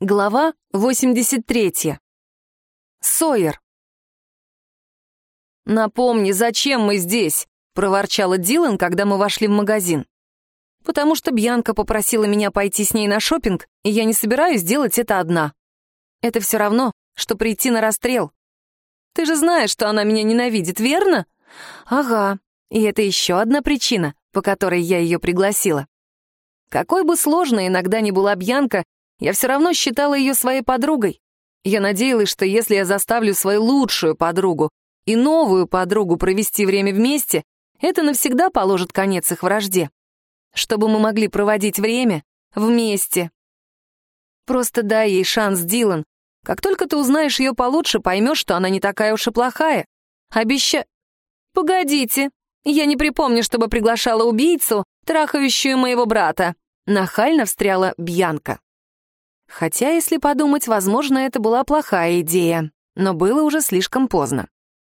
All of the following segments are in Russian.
Глава 83. Сойер. «Напомни, зачем мы здесь?» — проворчала Дилан, когда мы вошли в магазин. «Потому что Бьянка попросила меня пойти с ней на шопинг, и я не собираюсь делать это одна. Это все равно, что прийти на расстрел. Ты же знаешь, что она меня ненавидит, верно?» «Ага, и это еще одна причина, по которой я ее пригласила. Какой бы сложной иногда ни была Бьянка, я все равно считала ее своей подругой. Я надеялась, что если я заставлю свою лучшую подругу и новую подругу провести время вместе, это навсегда положит конец их вражде. Чтобы мы могли проводить время вместе. Просто дай ей шанс, Дилан. Как только ты узнаешь ее получше, поймешь, что она не такая уж и плохая. Обеща... Погодите, я не припомню, чтобы приглашала убийцу, трахающую моего брата. Нахально встряла Бьянка. Хотя, если подумать, возможно, это была плохая идея, но было уже слишком поздно.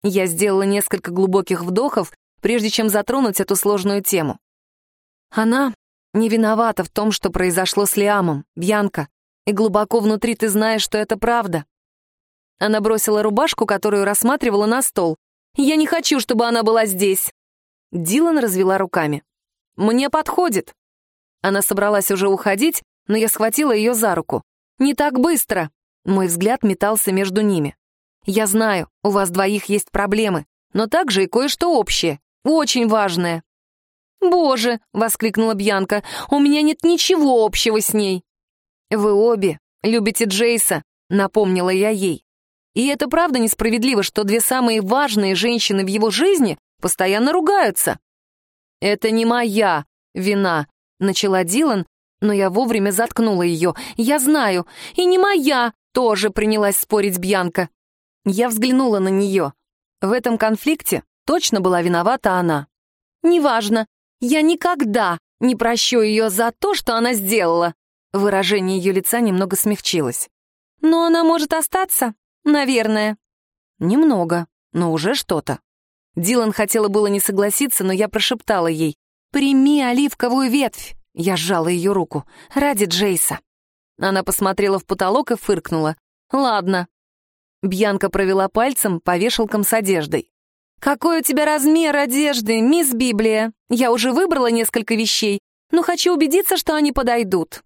Я сделала несколько глубоких вдохов, прежде чем затронуть эту сложную тему. Она не виновата в том, что произошло с Лиамом, Бьянка, и глубоко внутри ты знаешь, что это правда. Она бросила рубашку, которую рассматривала на стол. «Я не хочу, чтобы она была здесь!» Дилан развела руками. «Мне подходит!» Она собралась уже уходить, но я схватила ее за руку. «Не так быстро!» Мой взгляд метался между ними. «Я знаю, у вас двоих есть проблемы, но также и кое-что общее, очень важное». «Боже!» — воскликнула Бьянка. «У меня нет ничего общего с ней!» «Вы обе любите Джейса», — напомнила я ей. «И это правда несправедливо, что две самые важные женщины в его жизни постоянно ругаются?» «Это не моя вина», — начала Дилан, но я вовремя заткнула ее. «Я знаю, и не моя!» — тоже принялась спорить Бьянка. Я взглянула на нее. В этом конфликте точно была виновата она. «Неважно, я никогда не прощу ее за то, что она сделала!» Выражение ее лица немного смягчилось. «Но она может остаться, наверное». «Немного, но уже что-то». Дилан хотела было не согласиться, но я прошептала ей. «Прими оливковую ветвь!» Я сжала ее руку. «Ради Джейса». Она посмотрела в потолок и фыркнула. «Ладно». Бьянка провела пальцем по вешалкам с одеждой. «Какой у тебя размер одежды, мисс Библия? Я уже выбрала несколько вещей, но хочу убедиться, что они подойдут».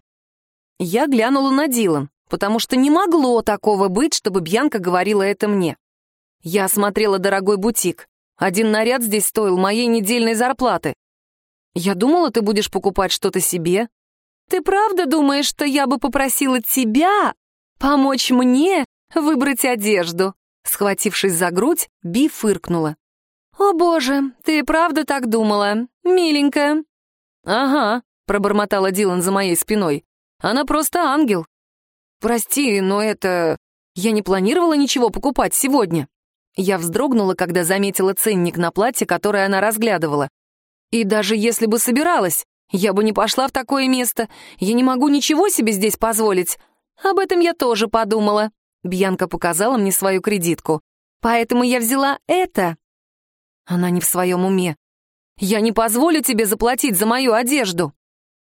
Я глянула на Дилан, потому что не могло такого быть, чтобы Бьянка говорила это мне. Я осмотрела дорогой бутик. Один наряд здесь стоил моей недельной зарплаты. «Я думала, ты будешь покупать что-то себе». «Ты правда думаешь, что я бы попросила тебя помочь мне выбрать одежду?» Схватившись за грудь, Би фыркнула. «О боже, ты правда так думала, миленькая?» «Ага», — пробормотала Дилан за моей спиной. «Она просто ангел». «Прости, но это... Я не планировала ничего покупать сегодня». Я вздрогнула, когда заметила ценник на платье, которое она разглядывала. И даже если бы собиралась, я бы не пошла в такое место. Я не могу ничего себе здесь позволить. Об этом я тоже подумала. Бьянка показала мне свою кредитку. Поэтому я взяла это. Она не в своем уме. Я не позволю тебе заплатить за мою одежду.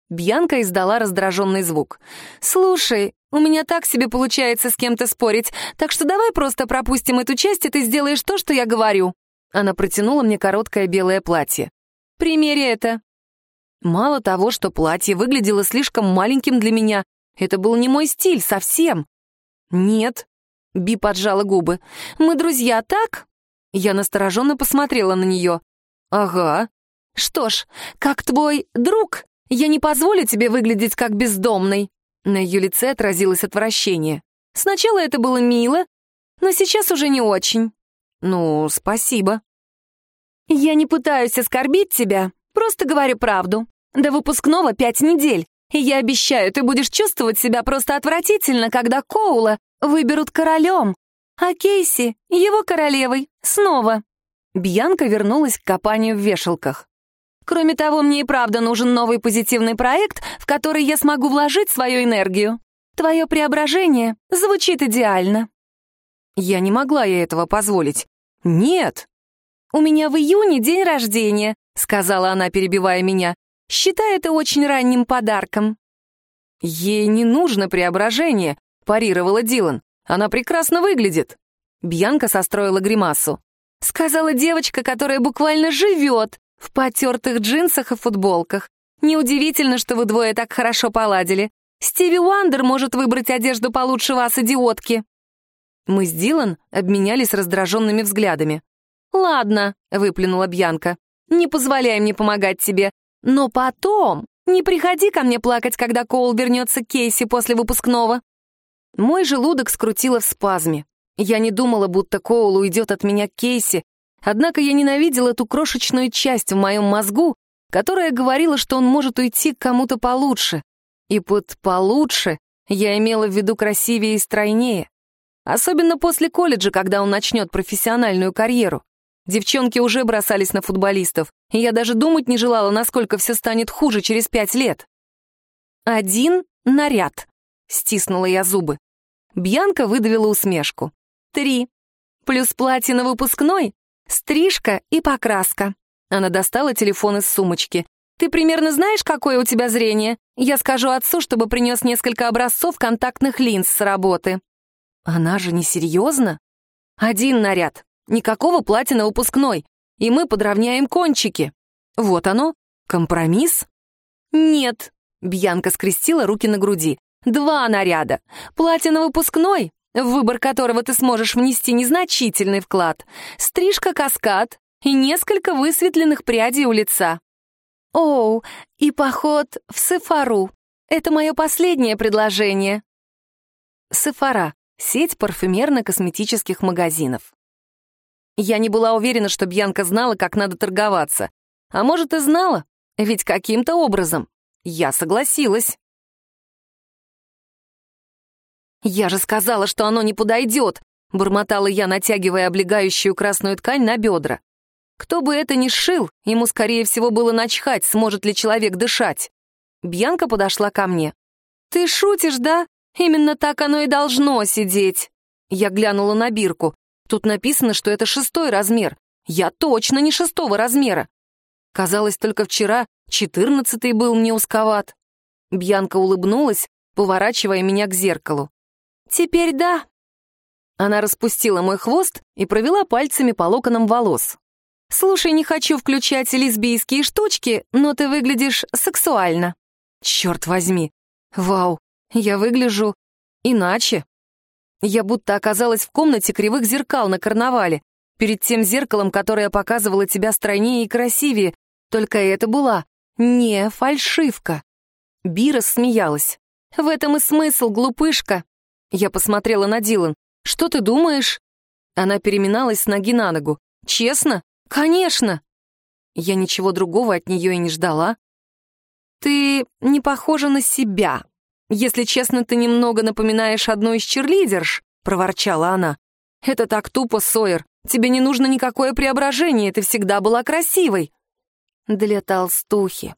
Бьянка издала раздраженный звук. «Слушай, у меня так себе получается с кем-то спорить, так что давай просто пропустим эту часть, и ты сделаешь то, что я говорю». Она протянула мне короткое белое платье. Примери это». Мало того, что платье выглядело слишком маленьким для меня, это был не мой стиль совсем. «Нет», — Би поджала губы, — «мы друзья, так?» Я настороженно посмотрела на нее. «Ага». «Что ж, как твой друг, я не позволю тебе выглядеть как бездомный». На ее лице отразилось отвращение. «Сначала это было мило, но сейчас уже не очень». «Ну, спасибо», «Я не пытаюсь оскорбить тебя, просто говорю правду. До выпускного пять недель, и я обещаю, ты будешь чувствовать себя просто отвратительно, когда Коула выберут королем, а Кейси — его королевой, снова». Бьянка вернулась к копанию в вешалках. «Кроме того, мне и правда нужен новый позитивный проект, в который я смогу вложить свою энергию. Твое преображение звучит идеально». Я не могла ей этого позволить. «Нет!» «У меня в июне день рождения», — сказала она, перебивая меня. «Считай это очень ранним подарком». Ей не нужно преображение, — парировала Дилан. «Она прекрасно выглядит». Бьянка состроила гримасу. Сказала девочка, которая буквально живет в потертых джинсах и футболках. Неудивительно, что вы двое так хорошо поладили. Стиви Уандер может выбрать одежду получше вас, идиотки. Мы с Дилан обменялись раздраженными взглядами. «Ладно», — выплюнула Бьянка, — «не позволяй мне помогать тебе. Но потом не приходи ко мне плакать, когда Коул вернется к Кейси после выпускного». Мой желудок скрутило в спазме. Я не думала, будто Коул уйдет от меня к Кейси, однако я ненавидела эту крошечную часть в моем мозгу, которая говорила, что он может уйти к кому-то получше. И под «получше» я имела в виду красивее и стройнее. Особенно после колледжа, когда он начнет профессиональную карьеру. Девчонки уже бросались на футболистов, и я даже думать не желала, насколько все станет хуже через пять лет. «Один наряд», — стиснула я зубы. Бьянка выдавила усмешку. Три. Плюс платье на выпускной, стрижка и покраска. Она достала телефон из сумочки. «Ты примерно знаешь, какое у тебя зрение? Я скажу отцу, чтобы принес несколько образцов контактных линз с работы». Она же не серьезно? Один наряд. Никакого платья на выпускной. И мы подровняем кончики. Вот оно. Компромисс? Нет. Бьянка скрестила руки на груди. Два наряда. Платье на выпускной в выбор которого ты сможешь внести незначительный вклад, стрижка-каскад и несколько высветленных прядей у лица. Оу, и поход в Сефару. Это мое последнее предложение. Сефара — сеть парфюмерно-косметических магазинов. Я не была уверена, что Бьянка знала, как надо торговаться. А может, и знала, ведь каким-то образом я согласилась. «Я же сказала, что оно не подойдет!» — бормотала я, натягивая облегающую красную ткань на бедра. Кто бы это ни сшил, ему, скорее всего, было начхать, сможет ли человек дышать. Бьянка подошла ко мне. «Ты шутишь, да? Именно так оно и должно сидеть!» Я глянула на бирку. Тут написано, что это шестой размер. Я точно не шестого размера. Казалось, только вчера четырнадцатый был мне узковат. Бьянка улыбнулась, поворачивая меня к зеркалу. «Теперь да». Она распустила мой хвост и провела пальцами по локонам волос. «Слушай, не хочу включать лесбийские штучки, но ты выглядишь сексуально». «Черт возьми! Вау, я выгляжу иначе». Я будто оказалась в комнате кривых зеркал на карнавале, перед тем зеркалом, которое показывало тебя стройнее и красивее, только это была не фальшивка. Бира смеялась. «В этом и смысл, глупышка. Я посмотрела на Дилан. «Что ты думаешь?» Она переминалась с ноги на ногу. «Честно? Конечно!» Я ничего другого от нее и не ждала. «Ты не похожа на себя. Если честно, ты немного напоминаешь одну из черлидерш», — проворчала она. «Это так тупо, Сойер. Тебе не нужно никакое преображение, ты всегда была красивой». Для толстухи.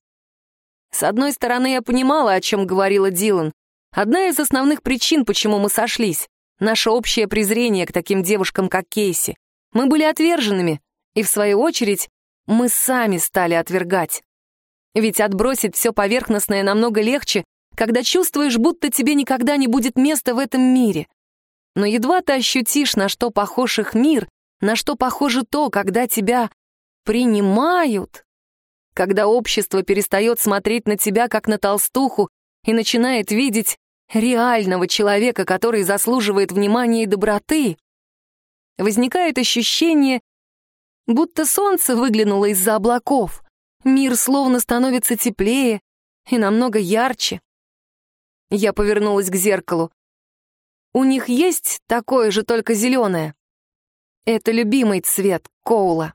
С одной стороны, я понимала, о чем говорила Дилан. Одна из основных причин, почему мы сошлись — наше общее презрение к таким девушкам, как Кейси. Мы были отверженными, и, в свою очередь, мы сами стали отвергать. Ведь отбросить все поверхностное намного легче, когда чувствуешь, будто тебе никогда не будет места в этом мире. Но едва ты ощутишь, на что похож их мир, на что похоже то, когда тебя принимают, когда общество перестает смотреть на тебя, как на толстуху, и начинает видеть реального человека, который заслуживает внимания и доброты, возникает ощущение, будто солнце выглянуло из-за облаков, мир словно становится теплее и намного ярче. Я повернулась к зеркалу. У них есть такое же, только зеленое. Это любимый цвет Коула.